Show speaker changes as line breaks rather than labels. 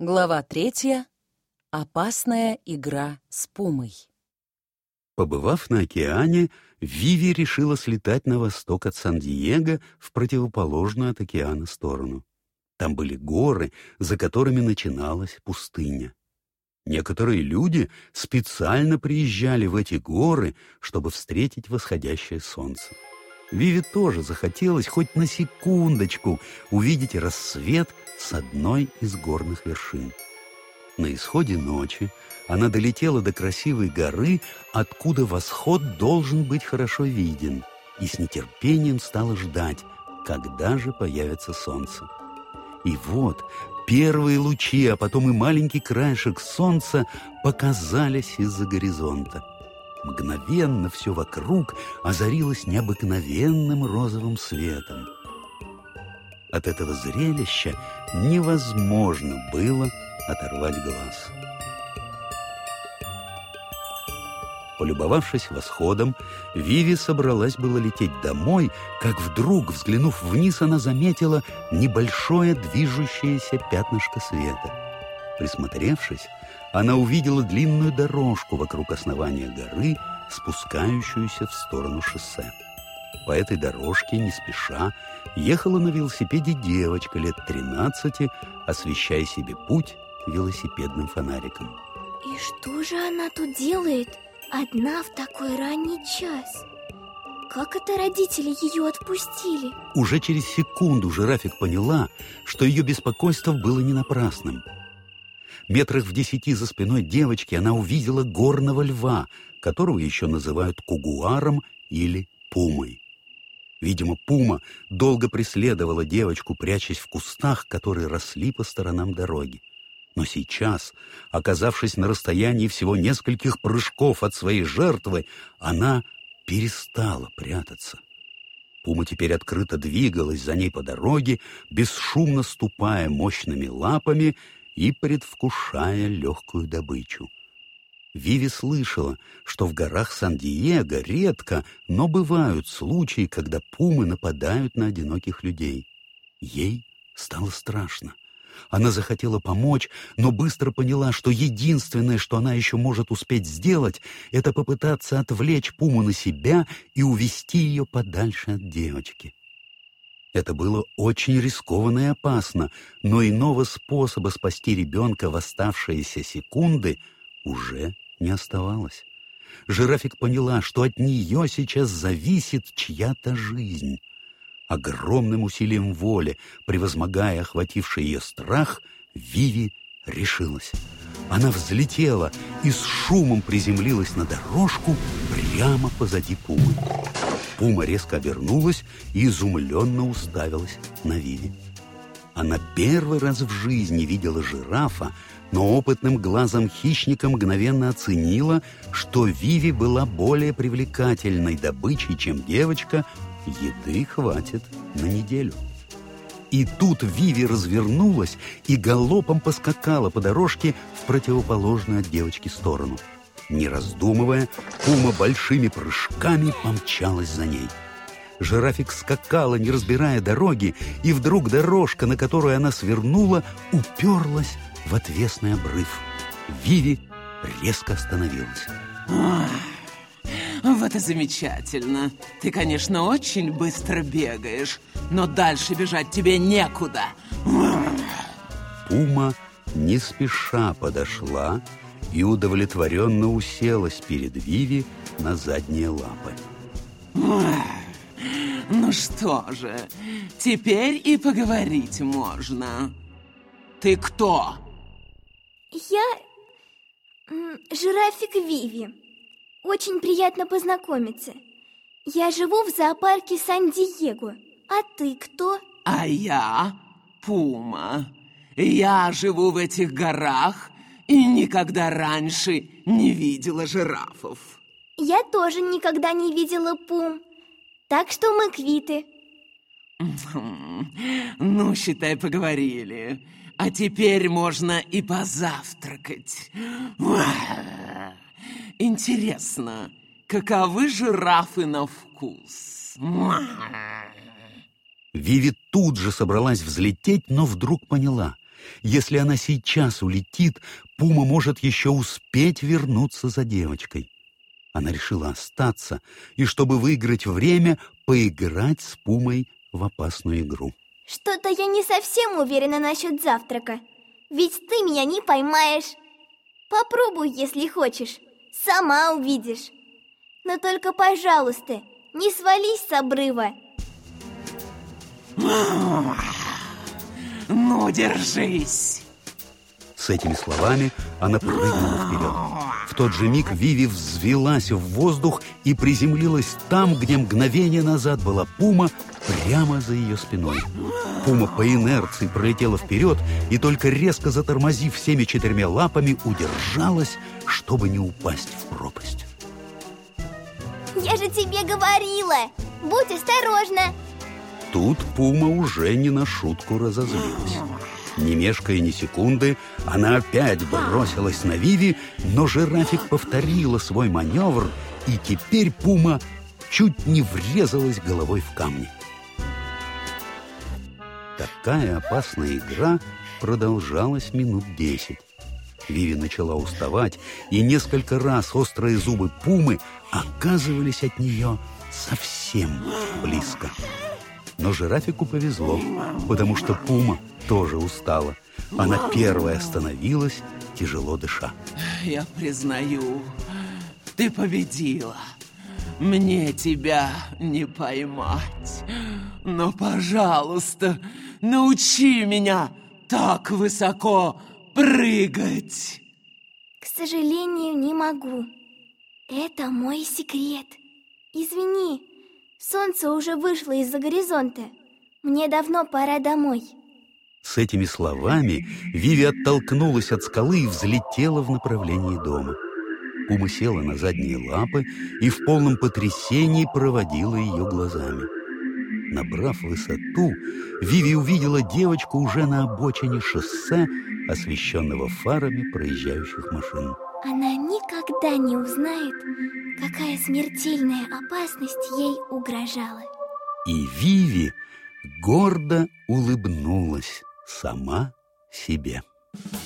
Глава третья. Опасная игра с пумой.
Побывав на океане, Виви решила слетать на восток от Сан-Диего в противоположную от океана сторону. Там были горы, за которыми начиналась пустыня. Некоторые люди специально приезжали в эти горы, чтобы встретить восходящее солнце. Виве тоже захотелось хоть на секундочку увидеть рассвет с одной из горных вершин. На исходе ночи она долетела до красивой горы, откуда восход должен быть хорошо виден, и с нетерпением стала ждать, когда же появится солнце. И вот первые лучи, а потом и маленький краешек солнца показались из-за горизонта. Мгновенно все вокруг озарилось необыкновенным розовым светом. От этого зрелища невозможно было оторвать глаз. Полюбовавшись восходом, Виви собралась было лететь домой, как вдруг, взглянув вниз, она заметила небольшое движущееся пятнышко света. Присмотревшись, она увидела длинную дорожку вокруг основания горы, спускающуюся в сторону шоссе. По этой дорожке, не спеша, ехала на велосипеде девочка лет 13, освещая себе путь велосипедным фонариком.
И что же она тут делает, одна в такой ранний час? Как это родители ее отпустили?
Уже через секунду жирафик поняла, что ее беспокойство было не напрасным – Метрах в десяти за спиной девочки она увидела горного льва, которого еще называют кугуаром или пумой. Видимо, пума долго преследовала девочку, прячась в кустах, которые росли по сторонам дороги. Но сейчас, оказавшись на расстоянии всего нескольких прыжков от своей жертвы, она перестала прятаться. Пума теперь открыто двигалась за ней по дороге, бесшумно ступая мощными лапами и предвкушая легкую добычу. Виви слышала, что в горах Сан-Диего редко, но бывают случаи, когда пумы нападают на одиноких людей. Ей стало страшно. Она захотела помочь, но быстро поняла, что единственное, что она еще может успеть сделать, это попытаться отвлечь пуму на себя и увести ее подальше от девочки. Это было очень рискованно и опасно, но иного способа спасти ребенка в оставшиеся секунды уже не оставалось. Жирафик поняла, что от нее сейчас зависит чья-то жизнь. Огромным усилием воли, превозмогая охвативший ее страх, Виви решилась. Она взлетела и с шумом приземлилась на дорожку прямо позади Пумы. Пума резко обернулась и изумленно уставилась на Виви. Она первый раз в жизни видела жирафа, но опытным глазом хищника мгновенно оценила, что Виви была более привлекательной добычей, чем девочка, еды хватит на неделю. И тут Виви развернулась и галопом поскакала по дорожке в противоположную от девочки сторону. Не раздумывая, Пума большими прыжками помчалась за ней. Жирафик скакала, не разбирая дороги, и вдруг дорожка, на которую она свернула, уперлась в отвесный обрыв. Виви резко остановилась.
Вот и замечательно. Ты, конечно, очень быстро бегаешь, но дальше бежать тебе некуда.
Пума не спеша подошла и удовлетворенно уселась перед Виви на задние лапы.
Ну что же, теперь и поговорить можно. Ты кто?
Я жирафик Виви. Очень приятно познакомиться. Я живу в зоопарке Сан-Диего. А ты кто?
А я Пума. Я живу в этих горах и никогда раньше не видела жирафов.
Я тоже никогда не видела Пум. Так что мы квиты.
Ну, считай, поговорили. А теперь можно и позавтракать. Интересно, каковы жирафы на вкус?
Виви тут же собралась взлететь, но вдруг поняла. Если она сейчас улетит, Пума может еще успеть вернуться за девочкой. Она решила остаться и, чтобы выиграть время, поиграть с Пумой в опасную игру.
Что-то я не совсем уверена насчет завтрака. Ведь ты меня не поймаешь. Попробуй, если хочешь. Сама увидишь. Но только, пожалуйста, не свались с обрыва.
Ну, держись.
С этими словами она прыгнула вперед. В тот же миг Виви взвелась в воздух и приземлилась там, где мгновение назад была Пума, прямо за ее спиной. Пума по инерции пролетела вперед и только резко затормозив всеми четырьмя лапами, удержалась, чтобы не упасть в пропасть.
Я же тебе говорила! Будь осторожна!
Тут Пума уже не на шутку разозлилась. Не мешкая ни секунды, она опять бросилась на Виви, но жирафик повторила свой маневр, и теперь Пума чуть не врезалась головой в камни. Такая опасная игра продолжалась минут десять. Виви начала уставать, и несколько раз острые зубы Пумы оказывались от нее совсем близко. Но жирафику повезло, потому что Пума тоже устала. Она первая остановилась, тяжело дыша.
Я признаю, ты победила. Мне тебя не поймать. Но, пожалуйста, научи меня так высоко прыгать.
К сожалению, не могу. Это мой секрет. Извини, солнце уже вышло из-за горизонта. Мне давно пора домой.
С этими словами Виви оттолкнулась от скалы и взлетела в направлении дома. Пума села на задние лапы и в полном потрясении проводила ее глазами. Набрав высоту, Виви увидела девочку уже на обочине шоссе, освещенного фарами проезжающих машин.
Она никогда не узнает, какая смертельная опасность ей угрожала.
И Виви гордо улыбнулась сама себе. Thank you.